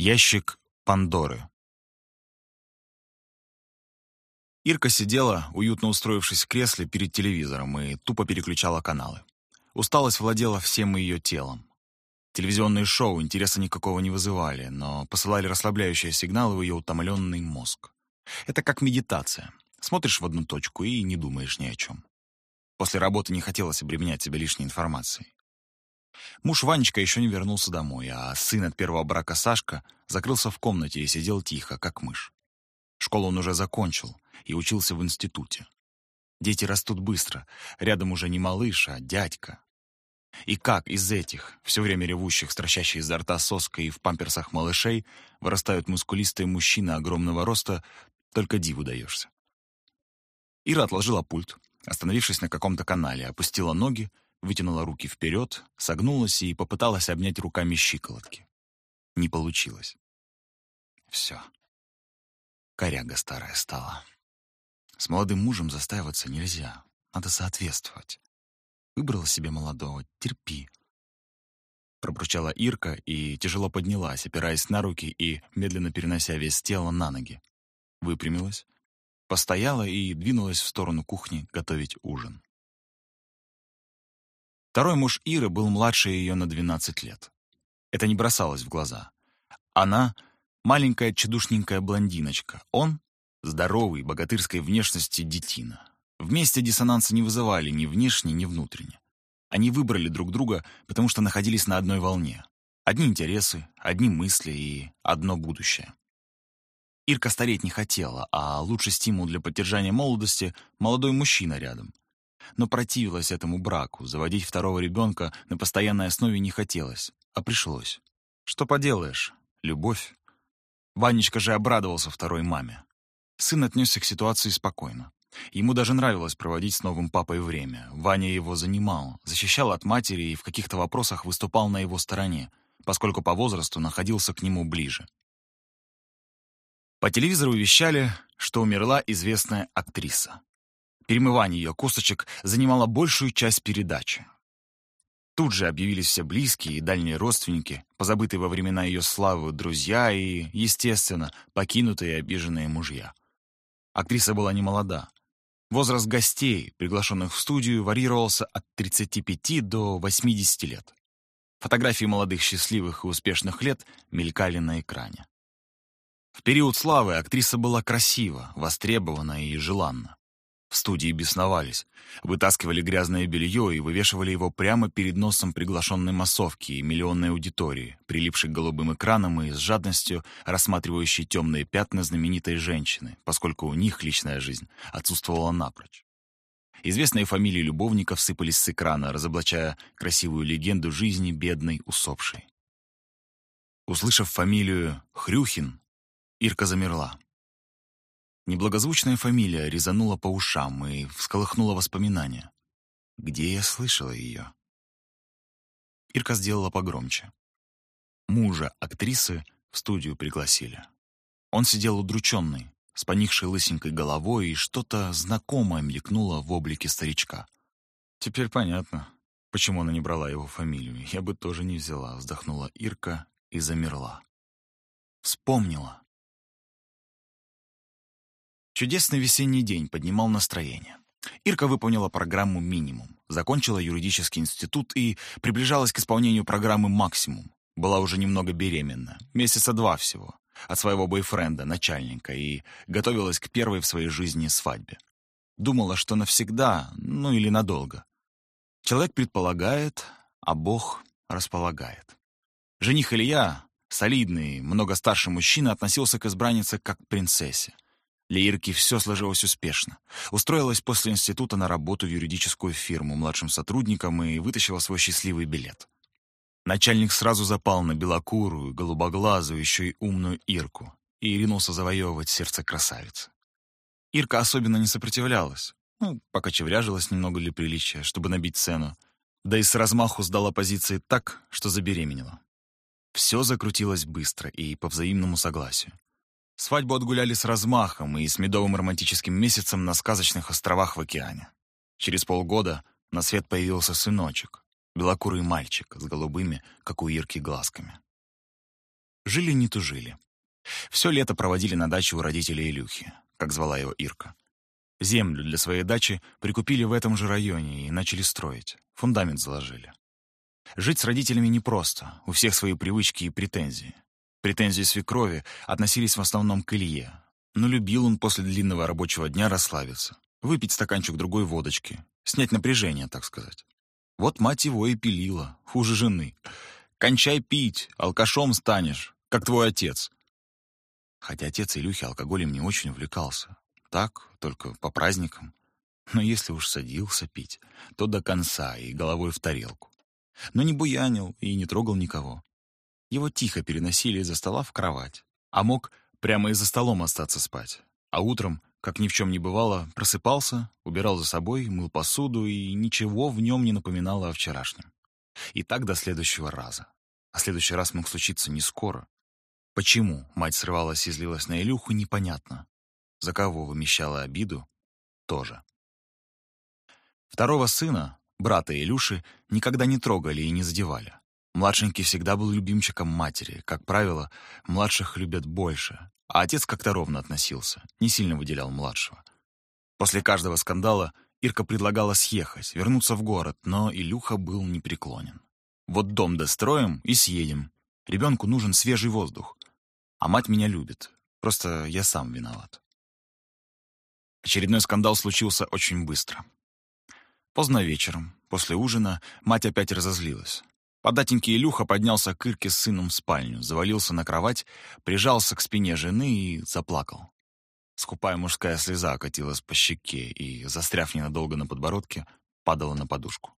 Ящик Пандоры. Ирка сидела, уютно устроившись в кресле перед телевизором, и тупо переключала каналы. Усталость владела всем ее телом. Телевизионные шоу интереса никакого не вызывали, но посылали расслабляющие сигналы в ее утомленный мозг. Это как медитация. Смотришь в одну точку и не думаешь ни о чем. После работы не хотелось обременять себя лишней информацией. Муж Ванечка еще не вернулся домой, а сын от первого брака Сашка закрылся в комнате и сидел тихо, как мышь. Школу он уже закончил и учился в институте. Дети растут быстро, рядом уже не малыш, а дядька. И как из этих, все время ревущих, стращащих изо рта соской и в памперсах малышей, вырастают мускулистые мужчины огромного роста, только диву даешься. Ира отложила пульт, остановившись на каком-то канале, опустила ноги, вытянула руки вперед, согнулась и попыталась обнять руками щиколотки. Не получилось. Все. Коряга старая стала. С молодым мужем застаиваться нельзя. Надо соответствовать. Выбрала себе молодого, терпи. Пробручала Ирка и тяжело поднялась, опираясь на руки и медленно перенося вес тела на ноги. Выпрямилась, постояла и двинулась в сторону кухни готовить ужин. Второй муж Иры был младше ее на 12 лет. Это не бросалось в глаза. Она — маленькая чудушненькая блондиночка. Он — здоровый, богатырской внешности детина. Вместе диссонанса не вызывали ни внешне, ни внутренне. Они выбрали друг друга, потому что находились на одной волне. Одни интересы, одни мысли и одно будущее. Ирка стареть не хотела, а лучший стимул для поддержания молодости — молодой мужчина рядом но противилась этому браку. Заводить второго ребенка на постоянной основе не хотелось, а пришлось. Что поделаешь, любовь. Ванечка же обрадовался второй маме. Сын отнесся к ситуации спокойно. Ему даже нравилось проводить с новым папой время. Ваня его занимал, защищал от матери и в каких-то вопросах выступал на его стороне, поскольку по возрасту находился к нему ближе. По телевизору вещали, что умерла известная актриса перемывание ее косточек занимало большую часть передачи. Тут же объявились все близкие и дальние родственники, позабытые во времена ее славы друзья и, естественно, покинутые и обиженные мужья. Актриса была не молода. Возраст гостей, приглашенных в студию, варьировался от 35 до 80 лет. Фотографии молодых счастливых и успешных лет мелькали на экране. В период славы актриса была красива, востребована и желанна. В студии бесновались, вытаскивали грязное белье и вывешивали его прямо перед носом приглашенной массовки и миллионной аудитории, прилипшей к голубым экранам и с жадностью рассматривающей темные пятна знаменитой женщины, поскольку у них личная жизнь отсутствовала напрочь. Известные фамилии любовников сыпались с экрана, разоблачая красивую легенду жизни бедной усопшей. Услышав фамилию Хрюхин, Ирка замерла. Неблагозвучная фамилия резанула по ушам и всколыхнула воспоминания. Где я слышала ее? Ирка сделала погромче. Мужа актрисы в студию пригласили. Он сидел удрученный, с поникшей лысенькой головой, и что-то знакомое мелькнуло в облике старичка. Теперь понятно, почему она не брала его фамилию. Я бы тоже не взяла, вздохнула Ирка и замерла. Вспомнила. Чудесный весенний день поднимал настроение. Ирка выполнила программу «Минимум», закончила юридический институт и приближалась к исполнению программы «Максимум». Была уже немного беременна, месяца два всего, от своего бойфренда, начальника, и готовилась к первой в своей жизни свадьбе. Думала, что навсегда, ну или надолго. Человек предполагает, а Бог располагает. Жених Илья, солидный, много старше мужчина, относился к избраннице как к принцессе. Для Ирки все сложилось успешно. Устроилась после института на работу в юридическую фирму младшим сотрудником и вытащила свой счастливый билет. Начальник сразу запал на белокурую, голубоглазую, еще и умную Ирку и ринулся завоевывать сердце красавицы. Ирка особенно не сопротивлялась. Ну, пока чевряжилась немного для приличия, чтобы набить цену. Да и с размаху сдала позиции так, что забеременела. Все закрутилось быстро и по взаимному согласию. Свадьбу отгуляли с размахом и с медовым романтическим месяцем на сказочных островах в океане. Через полгода на свет появился сыночек, белокурый мальчик с голубыми, как у Ирки, глазками. Жили не тужили. Все лето проводили на даче у родителей Илюхи, как звала его Ирка. Землю для своей дачи прикупили в этом же районе и начали строить. Фундамент заложили. Жить с родителями непросто, у всех свои привычки и претензии. Претензии свекрови относились в основном к Илье. Но любил он после длинного рабочего дня расслабиться, выпить стаканчик другой водочки, снять напряжение, так сказать. Вот мать его и пилила, хуже жены. «Кончай пить, алкашом станешь, как твой отец». Хотя отец Илюхи алкоголем не очень увлекался. Так, только по праздникам. Но если уж садился пить, то до конца и головой в тарелку. Но не буянил и не трогал никого. Его тихо переносили из-за стола в кровать. А мог прямо и за столом остаться спать. А утром, как ни в чем не бывало, просыпался, убирал за собой, мыл посуду, и ничего в нем не напоминало о вчерашнем. И так до следующего раза. А следующий раз мог случиться не скоро. Почему мать срывалась и злилась на Илюху, непонятно. За кого вымещала обиду, тоже. Второго сына, брата Илюши, никогда не трогали и не задевали. Младшенький всегда был любимчиком матери. Как правило, младших любят больше. А отец как-то ровно относился, не сильно выделял младшего. После каждого скандала Ирка предлагала съехать, вернуться в город, но Илюха был непреклонен. «Вот дом достроим и съедем. Ребенку нужен свежий воздух. А мать меня любит. Просто я сам виноват». Очередной скандал случился очень быстро. Поздно вечером, после ужина, мать опять разозлилась. Податенький Илюха поднялся к Ирке с сыном в спальню, завалился на кровать, прижался к спине жены и заплакал. Скупая мужская слеза окатилась по щеке и, застряв ненадолго на подбородке, падала на подушку.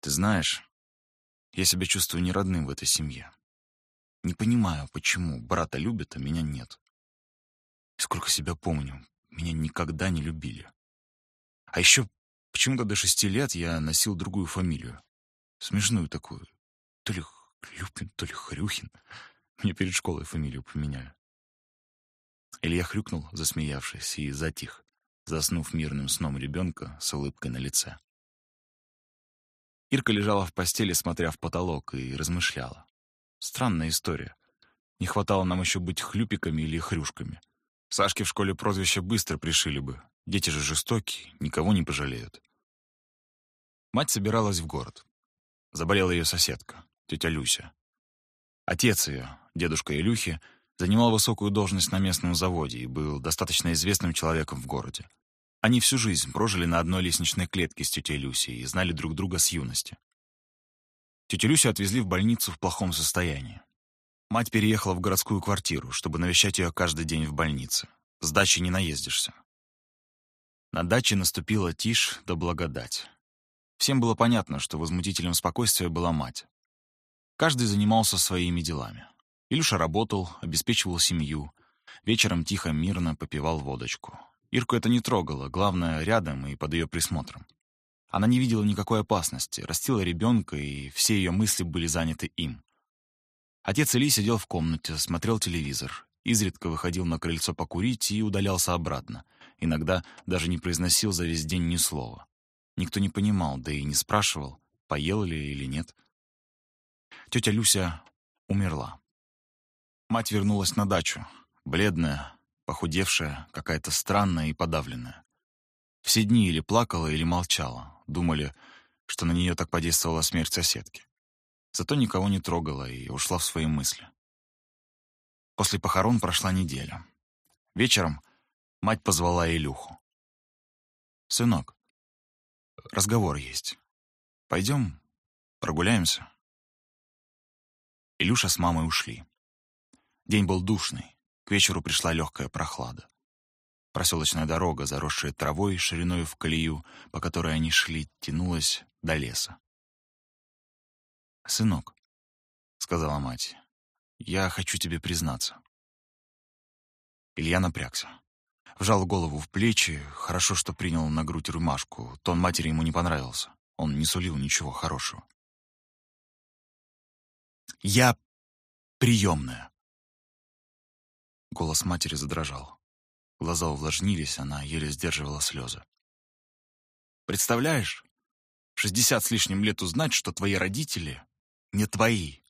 «Ты знаешь, я себя чувствую неродным в этой семье. Не понимаю, почему брата любят, а меня нет. сколько себя помню, меня никогда не любили. А еще почему-то до шести лет я носил другую фамилию. Смешную такую. То ли Хлюпин, то ли Хрюхин. Мне перед школой фамилию поменяли. Илья хрюкнул, засмеявшись, и затих, заснув мирным сном ребенка с улыбкой на лице. Ирка лежала в постели, смотря в потолок, и размышляла. Странная история. Не хватало нам еще быть хлюпиками или хрюшками. Сашке в школе прозвище быстро пришили бы. Дети же жестокие, никого не пожалеют. Мать собиралась в город. Заболела ее соседка, тетя Люся. Отец ее, дедушка Илюхи, занимал высокую должность на местном заводе и был достаточно известным человеком в городе. Они всю жизнь прожили на одной лестничной клетке с тетей Люсей и знали друг друга с юности. Тетю Люсю отвезли в больницу в плохом состоянии. Мать переехала в городскую квартиру, чтобы навещать ее каждый день в больнице. С дачи не наездишься. На даче наступила тишь да благодать. Всем было понятно, что возмутителем спокойствия была мать. Каждый занимался своими делами. Илюша работал, обеспечивал семью. Вечером тихо, мирно попивал водочку. Ирку это не трогало, главное, рядом и под ее присмотром. Она не видела никакой опасности, растила ребенка, и все ее мысли были заняты им. Отец Ильи сидел в комнате, смотрел телевизор, изредка выходил на крыльцо покурить и удалялся обратно. Иногда даже не произносил за весь день ни слова. Никто не понимал, да и не спрашивал, поел ли или нет. Тетя Люся умерла. Мать вернулась на дачу, бледная, похудевшая, какая-то странная и подавленная. Все дни или плакала, или молчала, думали, что на нее так подействовала смерть соседки. Зато никого не трогала и ушла в свои мысли. После похорон прошла неделя. Вечером мать позвала Илюху. «Сынок, разговор есть. Пойдем прогуляемся?» Илюша с мамой ушли. День был душный, к вечеру пришла легкая прохлада. Проселочная дорога, заросшая травой, шириной в колею, по которой они шли, тянулась до леса. «Сынок», — сказала мать, — «я хочу тебе признаться». Илья напрягся. Вжал голову в плечи, хорошо, что принял на грудь рюмашку. Тон матери ему не понравился. Он не сулил ничего хорошего. «Я приемная». Голос матери задрожал. Глаза увлажнились, она еле сдерживала слезы. «Представляешь, шестьдесят с лишним лет узнать, что твои родители не твои.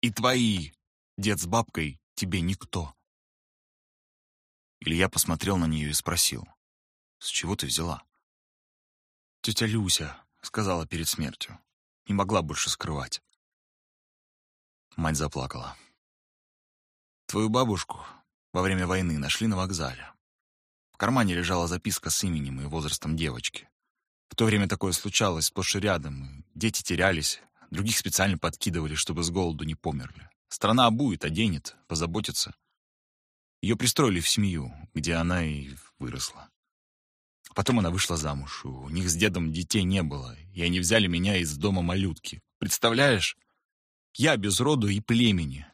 И твои, дед с бабкой, тебе никто. Илья посмотрел на нее и спросил, «С чего ты взяла?» «Тетя Люся», — сказала перед смертью, не могла больше скрывать. Мать заплакала. «Твою бабушку во время войны нашли на вокзале. В кармане лежала записка с именем и возрастом девочки. В то время такое случалось сплошь и рядом, и дети терялись, других специально подкидывали, чтобы с голоду не померли. Страна обует, оденет, позаботится. Ее пристроили в семью, где она и выросла. Потом она вышла замуж. У них с дедом детей не было, и они взяли меня из дома малютки. Представляешь? Я без роду и племени.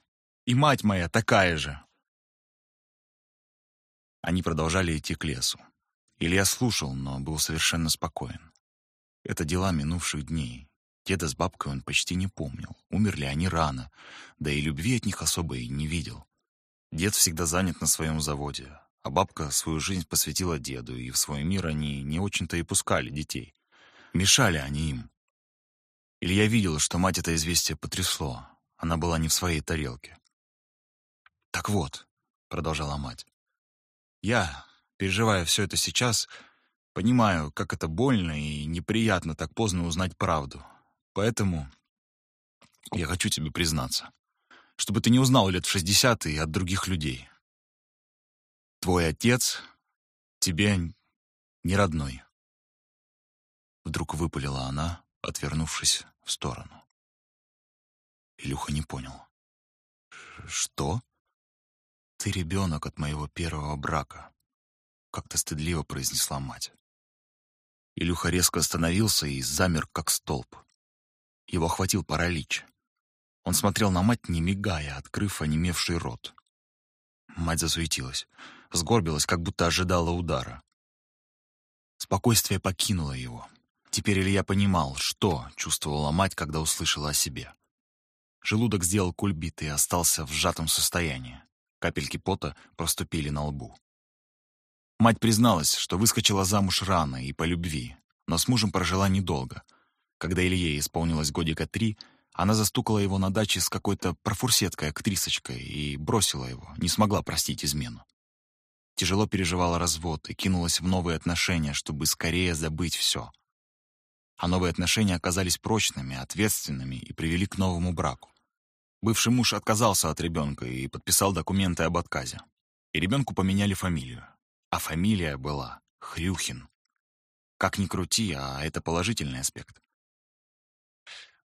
И мать моя такая же. Они продолжали идти к лесу. Илья слушал, но был совершенно спокоен. Это дела минувших дней. Деда с бабкой он почти не помнил. Умерли они рано, да и любви от них особо и не видел. Дед всегда занят на своем заводе, а бабка свою жизнь посвятила деду, и в свой мир они не очень-то и пускали детей. Мешали они им. Илья видел, что мать это известие потрясло. Она была не в своей тарелке. «Так вот», — продолжала мать, — «я, переживая все это сейчас, понимаю, как это больно и неприятно так поздно узнать правду. Поэтому я хочу тебе признаться, чтобы ты не узнал лет в шестьдесят и от других людей. Твой отец тебе не родной. Вдруг выпалила она, отвернувшись в сторону. Илюха не понял. «Что?» «Ты ребенок от моего первого брака», — как-то стыдливо произнесла мать. Илюха резко остановился и замер, как столб. Его охватил паралич. Он смотрел на мать, не мигая, открыв онемевший рот. Мать засуетилась, сгорбилась, как будто ожидала удара. Спокойствие покинуло его. Теперь Илья понимал, что чувствовала мать, когда услышала о себе. Желудок сделал кульбит и остался в сжатом состоянии. Капельки пота проступили на лбу. Мать призналась, что выскочила замуж рано и по любви, но с мужем прожила недолго. Когда Илье исполнилось годика три, она застукала его на даче с какой-то профурсеткой-актрисочкой и бросила его, не смогла простить измену. Тяжело переживала развод и кинулась в новые отношения, чтобы скорее забыть все. А новые отношения оказались прочными, ответственными и привели к новому браку. Бывший муж отказался от ребенка и подписал документы об отказе. И ребенку поменяли фамилию. А фамилия была Хрюхин. Как ни крути, а это положительный аспект.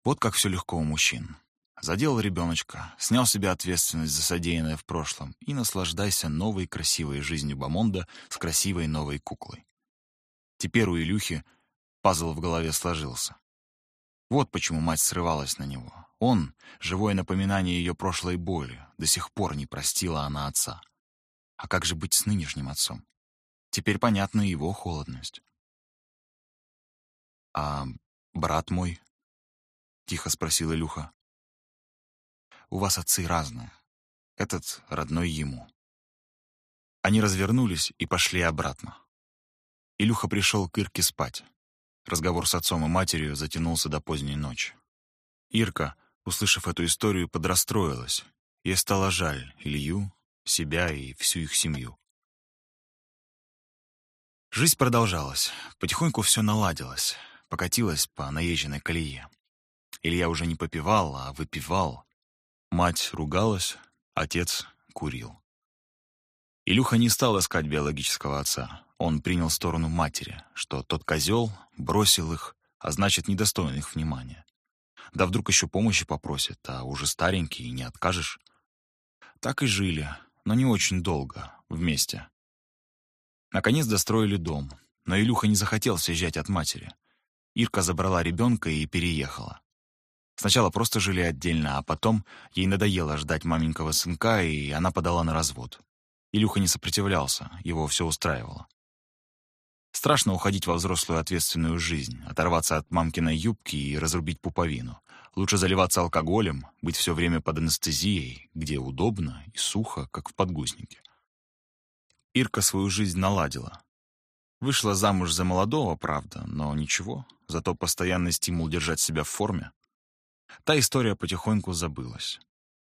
Вот как все легко у мужчин. Заделал ребеночка, снял с себя ответственность за содеянное в прошлом и наслаждайся новой красивой жизнью Бамонда с красивой новой куклой. Теперь у Илюхи пазл в голове сложился. Вот почему мать срывалась на него. Он — живое напоминание ее прошлой боли. До сих пор не простила она отца. А как же быть с нынешним отцом? Теперь понятна его холодность. «А брат мой?» — тихо спросил Илюха. У вас отцы разные. Этот родной ему. Они развернулись и пошли обратно. Илюха пришел к Ирке спать. Разговор с отцом и матерью затянулся до поздней ночи. Ирка, услышав эту историю, подрастроилась. Ей стало жаль Илью, себя и всю их семью. Жизнь продолжалась. Потихоньку все наладилось, покатилось по наезженной колее. Илья уже не попивал, а выпивал, Мать ругалась, отец курил. Илюха не стал искать биологического отца. Он принял сторону матери, что тот козел бросил их, а значит, недостоин их внимания. Да вдруг еще помощи попросит, а уже старенький и не откажешь. Так и жили, но не очень долго, вместе. Наконец достроили дом, но Илюха не захотел съезжать от матери. Ирка забрала ребенка и переехала. Сначала просто жили отдельно, а потом ей надоело ждать маменького сынка, и она подала на развод. Илюха не сопротивлялся, его все устраивало. Страшно уходить во взрослую ответственную жизнь, оторваться от мамкиной юбки и разрубить пуповину. Лучше заливаться алкоголем, быть все время под анестезией, где удобно и сухо, как в подгузнике. Ирка свою жизнь наладила. Вышла замуж за молодого, правда, но ничего, зато постоянный стимул держать себя в форме. Та история потихоньку забылась.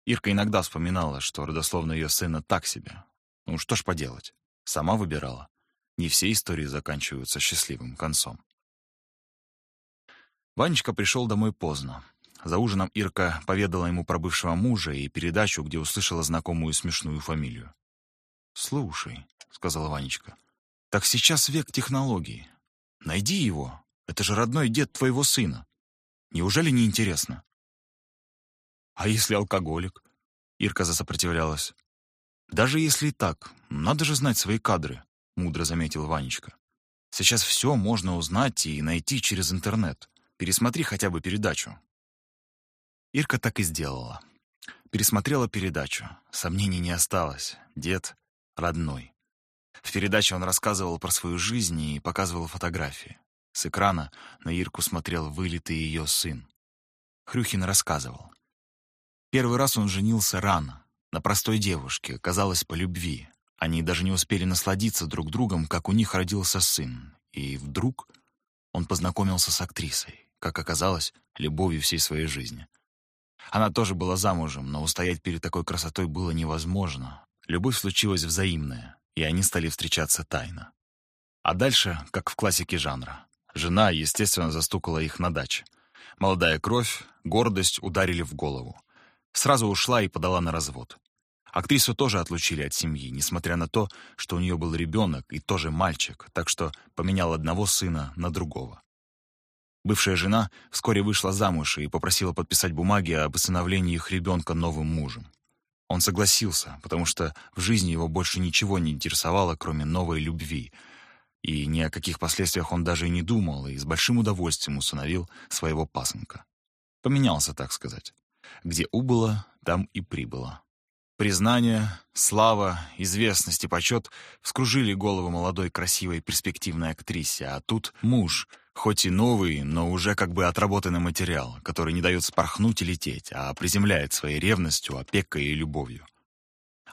Ирка иногда вспоминала, что родословно ее сына так себе. Ну что ж поделать, сама выбирала. Не все истории заканчиваются счастливым концом. Ванечка пришел домой поздно. За ужином Ирка поведала ему про бывшего мужа и передачу, где услышала знакомую смешную фамилию. «Слушай», — сказала Ванечка, — «так сейчас век технологий. Найди его. Это же родной дед твоего сына. Неужели не интересно?» «А если алкоголик?» Ирка засопротивлялась. «Даже если и так, надо же знать свои кадры», — мудро заметил Ванечка. «Сейчас все можно узнать и найти через интернет. Пересмотри хотя бы передачу». Ирка так и сделала. Пересмотрела передачу. Сомнений не осталось. Дед родной. В передаче он рассказывал про свою жизнь и показывал фотографии. С экрана на Ирку смотрел вылитый ее сын. Хрюхин рассказывал. Первый раз он женился рано, на простой девушке, казалось, по любви. Они даже не успели насладиться друг другом, как у них родился сын. И вдруг он познакомился с актрисой, как оказалось, любовью всей своей жизни. Она тоже была замужем, но устоять перед такой красотой было невозможно. Любовь случилась взаимная, и они стали встречаться тайно. А дальше, как в классике жанра. Жена, естественно, застукала их на даче. Молодая кровь, гордость ударили в голову. Сразу ушла и подала на развод. Актрису тоже отлучили от семьи, несмотря на то, что у нее был ребенок и тоже мальчик, так что поменял одного сына на другого. Бывшая жена вскоре вышла замуж и попросила подписать бумаги об усыновлении их ребенка новым мужем. Он согласился, потому что в жизни его больше ничего не интересовало, кроме новой любви, и ни о каких последствиях он даже и не думал, и с большим удовольствием усыновил своего пасынка. Поменялся, так сказать. Где убыло, там и прибыло. Признание, слава, известность и почет вскружили голову молодой, красивой, перспективной актрисе, а тут муж — Хоть и новый, но уже как бы отработанный материал, который не дает спорхнуть и лететь, а приземляет своей ревностью, опекой и любовью.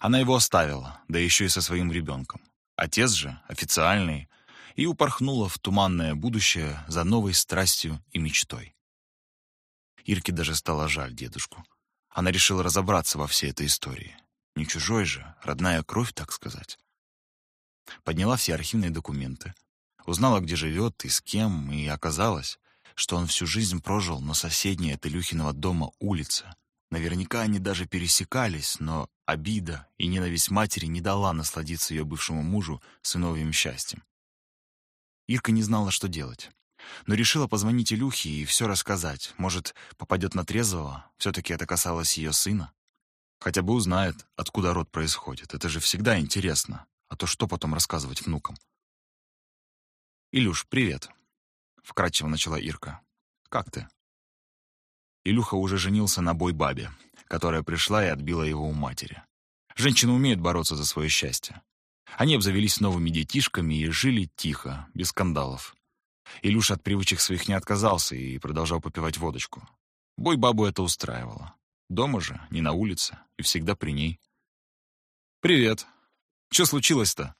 Она его оставила, да еще и со своим ребенком. Отец же, официальный, и упорхнула в туманное будущее за новой страстью и мечтой. Ирке даже стало жаль дедушку. Она решила разобраться во всей этой истории. Не чужой же, родная кровь, так сказать. Подняла все архивные документы, Узнала, где живет и с кем, и оказалось, что он всю жизнь прожил на соседней от Илюхиного дома улице. Наверняка они даже пересекались, но обида и ненависть матери не дала насладиться ее бывшему мужу сыновьим счастьем. Ирка не знала, что делать. Но решила позвонить Илюхе и все рассказать. Может, попадет на трезвого? Все-таки это касалось ее сына. Хотя бы узнает, откуда род происходит. Это же всегда интересно. А то что потом рассказывать внукам? «Илюш, привет», — вкратчиво начала Ирка. «Как ты?» Илюха уже женился на бой-бабе, которая пришла и отбила его у матери. Женщины умеют бороться за свое счастье. Они обзавелись новыми детишками и жили тихо, без скандалов. Илюша от привычек своих не отказался и продолжал попивать водочку. Бой-бабу это устраивало. Дома же, не на улице, и всегда при ней. «Привет. Что случилось-то?»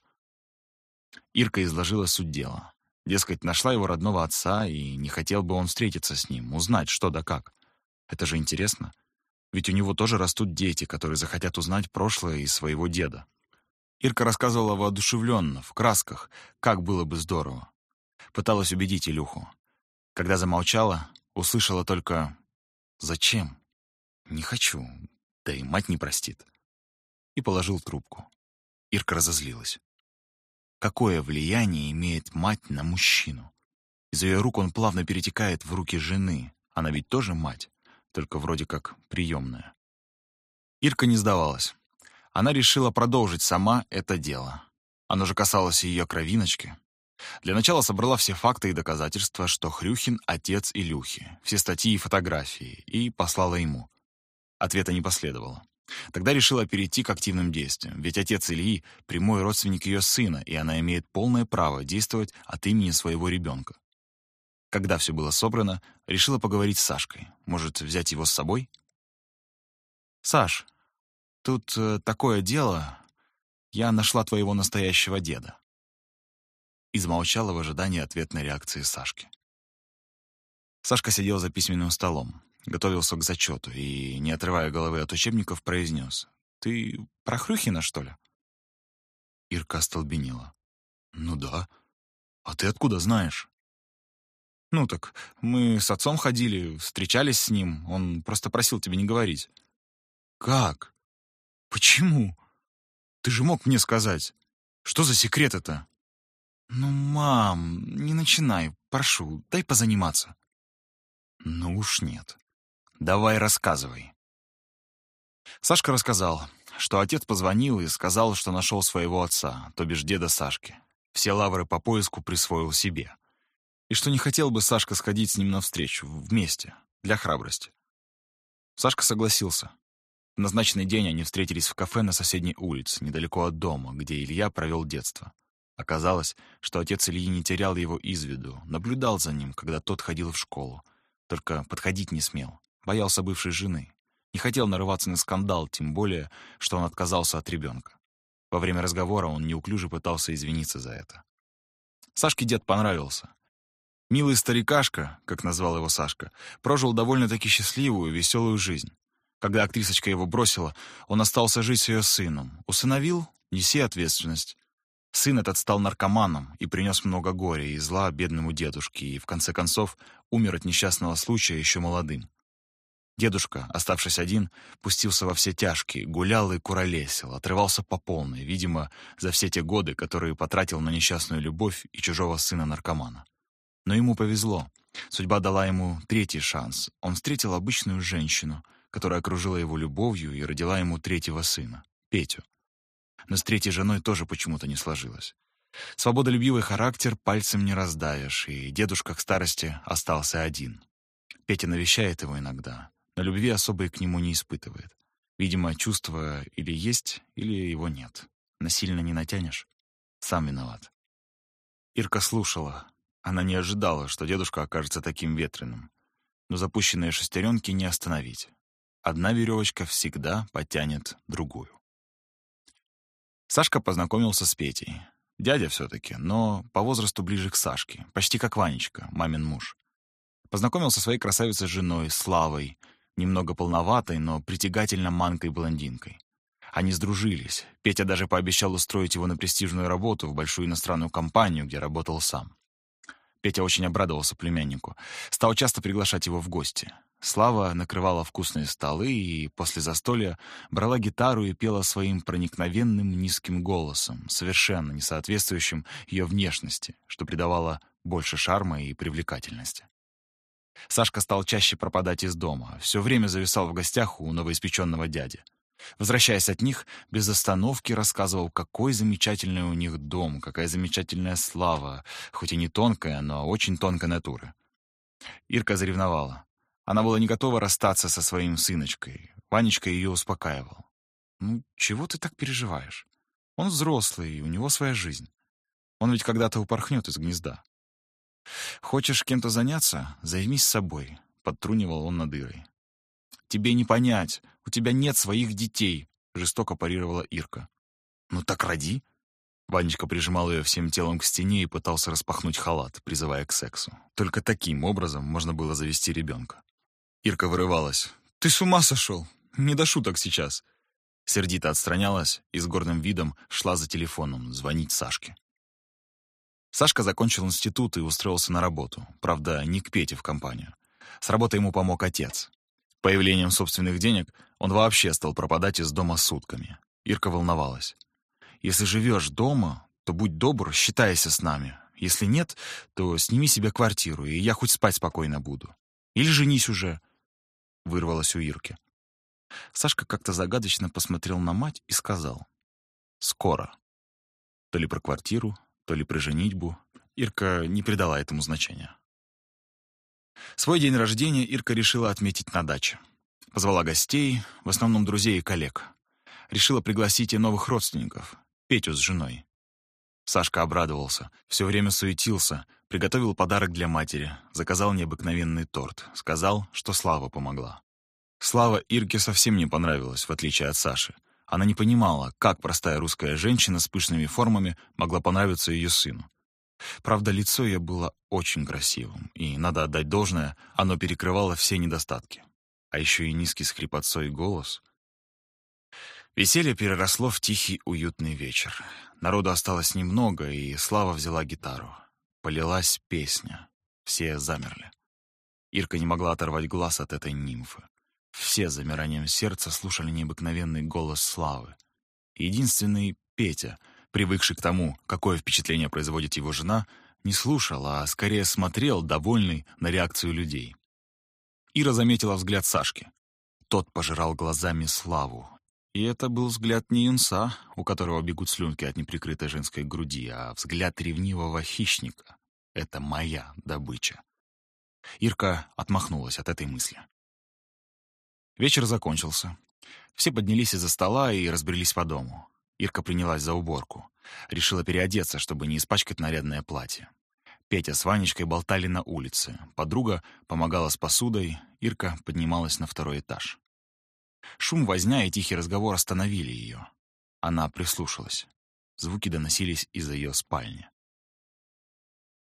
Ирка изложила суть дела. Дескать, нашла его родного отца, и не хотел бы он встретиться с ним, узнать, что да как. Это же интересно. Ведь у него тоже растут дети, которые захотят узнать прошлое и своего деда. Ирка рассказывала воодушевленно, в красках, как было бы здорово. Пыталась убедить Илюху. Когда замолчала, услышала только «Зачем? Не хочу, да и мать не простит». И положил трубку. Ирка разозлилась какое влияние имеет мать на мужчину. Из ее рук он плавно перетекает в руки жены. Она ведь тоже мать, только вроде как приемная. Ирка не сдавалась. Она решила продолжить сама это дело. Оно же касалось ее кровиночки. Для начала собрала все факты и доказательства, что Хрюхин — отец Илюхи, все статьи и фотографии, и послала ему. Ответа не последовало. Тогда решила перейти к активным действиям, ведь отец Ильи — прямой родственник ее сына, и она имеет полное право действовать от имени своего ребенка. Когда все было собрано, решила поговорить с Сашкой. Может, взять его с собой? «Саш, тут э, такое дело. Я нашла твоего настоящего деда». И в ожидании ответной реакции Сашки. Сашка сидел за письменным столом. готовился к зачету и, не отрывая головы от учебников, произнес. «Ты про Хрюхина, что ли?» Ирка остолбенела. «Ну да. А ты откуда знаешь?» «Ну так, мы с отцом ходили, встречались с ним. Он просто просил тебе не говорить». «Как? Почему? Ты же мог мне сказать. Что за секрет это?» «Ну, мам, не начинай, прошу, дай позаниматься». «Ну уж нет. Давай рассказывай». Сашка рассказал, что отец позвонил и сказал, что нашел своего отца, то бишь деда Сашки. Все лавры по поиску присвоил себе. И что не хотел бы Сашка сходить с ним навстречу, вместе, для храбрости. Сашка согласился. Назначенный день они встретились в кафе на соседней улице, недалеко от дома, где Илья провел детство. Оказалось, что отец Ильи не терял его из виду, наблюдал за ним, когда тот ходил в школу. Только подходить не смел, боялся бывшей жены. Не хотел нарываться на скандал, тем более, что он отказался от ребенка. Во время разговора он неуклюже пытался извиниться за это. Сашке дед понравился. Милый старикашка, как назвал его Сашка, прожил довольно-таки счастливую, веселую жизнь. Когда актрисочка его бросила, он остался жить с ее сыном. Усыновил — неси ответственность. Сын этот стал наркоманом и принес много горя и зла бедному дедушке, и, в конце концов, умер от несчастного случая еще молодым. Дедушка, оставшись один, пустился во все тяжкие, гулял и куролесил, отрывался по полной, видимо, за все те годы, которые потратил на несчастную любовь и чужого сына-наркомана. Но ему повезло. Судьба дала ему третий шанс. Он встретил обычную женщину, которая окружила его любовью и родила ему третьего сына, Петю но с третьей женой тоже почему-то не сложилось. Свободолюбивый характер пальцем не раздавишь, и дедушка к старости остался один. Петя навещает его иногда, но любви особой к нему не испытывает. Видимо, чувство или есть, или его нет. Насильно не натянешь. Сам виноват. Ирка слушала. Она не ожидала, что дедушка окажется таким ветреным. Но запущенные шестеренки не остановить. Одна веревочка всегда потянет другую. Сашка познакомился с Петей. Дядя все-таки, но по возрасту ближе к Сашке, почти как Ванечка, мамин муж. Познакомился со своей красавицей женой, Славой, немного полноватой, но притягательно манкой-блондинкой. Они сдружились. Петя даже пообещал устроить его на престижную работу в большую иностранную компанию, где работал сам. Петя очень обрадовался племяннику. Стал часто приглашать его в гости. Слава накрывала вкусные столы и после застолья брала гитару и пела своим проникновенным низким голосом, совершенно не соответствующим ее внешности, что придавало больше шарма и привлекательности. Сашка стал чаще пропадать из дома, все время зависал в гостях у новоиспеченного дяди. Возвращаясь от них, без остановки рассказывал, какой замечательный у них дом, какая замечательная слава, хоть и не тонкая, но очень тонкой натуры. Ирка заревновала. Она была не готова расстаться со своим сыночкой. Ванечка ее успокаивал. «Ну, чего ты так переживаешь? Он взрослый, у него своя жизнь. Он ведь когда-то упорхнет из гнезда. Хочешь кем-то заняться? Займись собой», — подтрунивал он над Ирой. «Тебе не понять, у тебя нет своих детей», — жестоко парировала Ирка. «Ну так роди». Ванечка прижимал ее всем телом к стене и пытался распахнуть халат, призывая к сексу. Только таким образом можно было завести ребенка. Ирка вырывалась. «Ты с ума сошел? Не до шуток сейчас!» Сердито отстранялась и с гордым видом шла за телефоном звонить Сашке. Сашка закончил институт и устроился на работу. Правда, не к Пете в компанию. С работой ему помог отец. Появлением собственных денег он вообще стал пропадать из дома сутками. Ирка волновалась. «Если живешь дома, то будь добр, считайся с нами. Если нет, то сними себе квартиру, и я хоть спать спокойно буду. Или женись уже вырвалось у Ирки. Сашка как-то загадочно посмотрел на мать и сказал. «Скоро». То ли про квартиру, то ли про женитьбу. Ирка не придала этому значения. Свой день рождения Ирка решила отметить на даче. Позвала гостей, в основном друзей и коллег. Решила пригласить и новых родственников, Петю с женой. Сашка обрадовался, все время суетился, приготовил подарок для матери, заказал необыкновенный торт, сказал, что Слава помогла. Слава Ирке совсем не понравилась, в отличие от Саши. Она не понимала, как простая русская женщина с пышными формами могла понравиться ее сыну. Правда, лицо ее было очень красивым, и, надо отдать должное, оно перекрывало все недостатки. а еще и низкий с хрипотцой голос. Веселье переросло в тихий уютный вечер. Народу осталось немного, и Слава взяла гитару. Полилась песня. Все замерли. Ирка не могла оторвать глаз от этой нимфы. Все с замиранием сердца слушали необыкновенный голос Славы. Единственный Петя, привыкший к тому, какое впечатление производит его жена, не слушал, а скорее смотрел, довольный, на реакцию людей. Ира заметила взгляд Сашки. Тот пожирал глазами Славу. И это был взгляд не юнца, у которого бегут слюнки от неприкрытой женской груди, а взгляд ревнивого хищника. Это моя добыча. Ирка отмахнулась от этой мысли. Вечер закончился. Все поднялись из-за стола и разбрелись по дому. Ирка принялась за уборку. Решила переодеться, чтобы не испачкать нарядное платье. Петя с Ванечкой болтали на улице. Подруга помогала с посудой. Ирка поднималась на второй этаж. Шум, возня и тихий разговор остановили ее. Она прислушалась. Звуки доносились из ее спальни.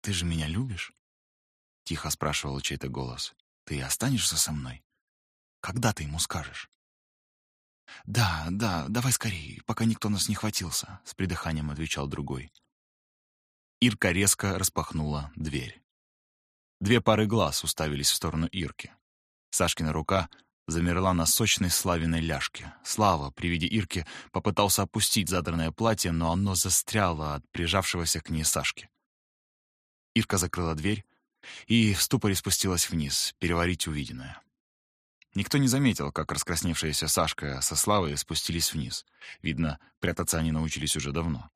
«Ты же меня любишь?» — тихо спрашивал чей-то голос. «Ты останешься со мной? Когда ты ему скажешь?» «Да, да, давай скорее, пока никто нас не хватился», — с придыханием отвечал другой. Ирка резко распахнула дверь. Две пары глаз уставились в сторону Ирки. Сашкина рука замерла на сочной Славиной ляжке. Слава при виде Ирки попытался опустить задранное платье, но оно застряло от прижавшегося к ней Сашки. Ирка закрыла дверь и в ступоре спустилась вниз, переварить увиденное. Никто не заметил, как раскрасневшаяся Сашка со Славой спустились вниз. Видно, прятаться они научились уже давно.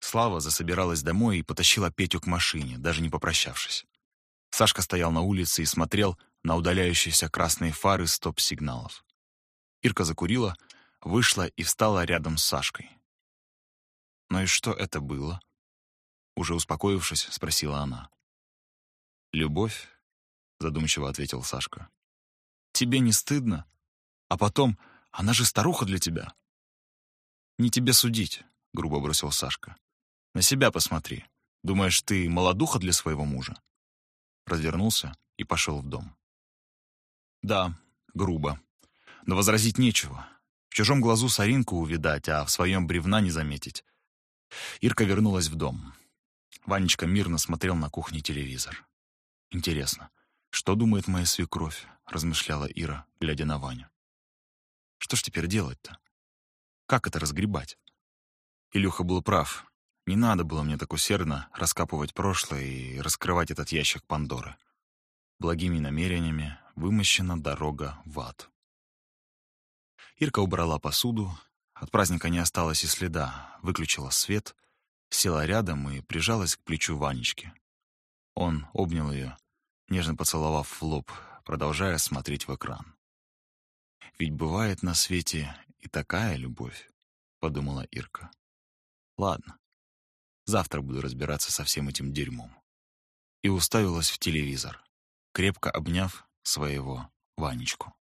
Слава засобиралась домой и потащила Петю к машине, даже не попрощавшись. Сашка стоял на улице и смотрел на удаляющиеся красные фары стоп-сигналов. Ирка закурила, вышла и встала рядом с Сашкой. «Ну и что это было?» Уже успокоившись, спросила она. «Любовь?» — задумчиво ответил Сашка. Тебе не стыдно? А потом, она же старуха для тебя. Не тебе судить, грубо бросил Сашка. На себя посмотри. Думаешь, ты молодуха для своего мужа? Развернулся и пошел в дом. Да, грубо. Но возразить нечего. В чужом глазу соринку увидать, а в своем бревна не заметить. Ирка вернулась в дом. Ванечка мирно смотрел на кухне телевизор. Интересно, что думает моя свекровь? — размышляла Ира, глядя на Ваню. «Что ж теперь делать-то? Как это разгребать?» Илюха был прав. Не надо было мне так усердно раскапывать прошлое и раскрывать этот ящик Пандоры. Благими намерениями вымощена дорога в ад. Ирка убрала посуду. От праздника не осталось и следа. Выключила свет, села рядом и прижалась к плечу Ванечки. Он обнял ее, нежно поцеловав в лоб, продолжая смотреть в экран. «Ведь бывает на свете и такая любовь», — подумала Ирка. «Ладно, завтра буду разбираться со всем этим дерьмом». И уставилась в телевизор, крепко обняв своего Ванечку.